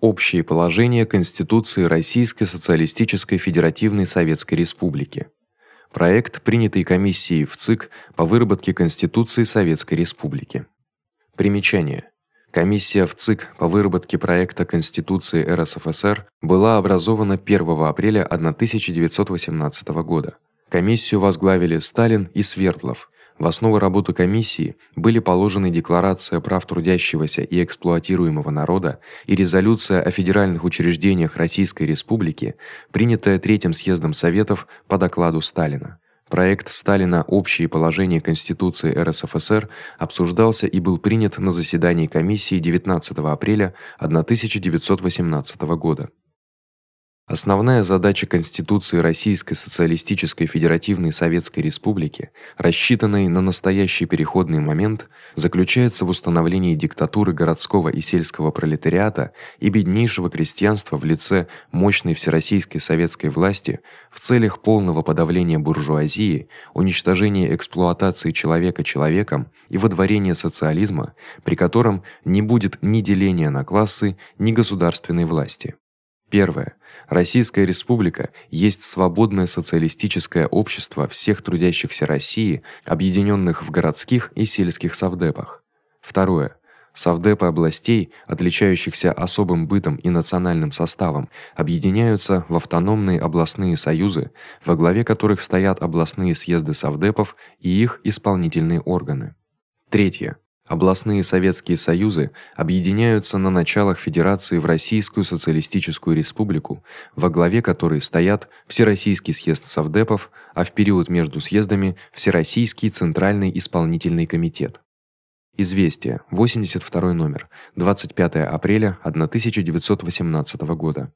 Общие положения Конституции Российской социалистической федеративной советской республики. Проект, принятый комиссией в ЦИК по выработке Конституции Советской Республики. Примечание: Комиссия в ЦИК по выработке проекта Конституции РСФСР была образована 1 апреля 1918 года. Комиссию возглавили Сталин и Свердлов. В основу работы комиссии были положены Декларация прав трудящегося и эксплуатируемого народа и резолюция о федеральных учреждениях Российской Республики, принятая третьим съездом Советов по докладу Сталина. Проект Сталина Общие положения Конституции РСФСР обсуждался и был принят на заседании комиссии 19 апреля 1918 года. Основная задача Конституции Российской социалистической федеративной советской республики, рассчитанной на настоящий переходный момент, заключается в установлении диктатуры городского и сельского пролетариата и беднейшего крестьянства в лице мощной всероссийской советской власти в целях полного подавления буржуазии, уничтожения эксплуатации человека человеком и водворения социализма, при котором не будет ни деления на классы, ни государственной власти. Первое. Российская республика есть свободное социалистическое общество всех трудящихся России, объединённых в городских и сельских совдепах. Второе. Совдепы областей, отличающихся особым бытом и национальным составом, объединяются в автономные областные союзы, во главе которых стоят областные съезды совдепов и их исполнительные органы. Третье. Областные советские союзы объединяются на началах федерации в Российскую социалистическую республику, во главе которой стоят Всероссийский съезд совдепов, а в период между съездами Всероссийский центральный исполнительный комитет. Известие, 82 номер, 25 апреля 1918 года.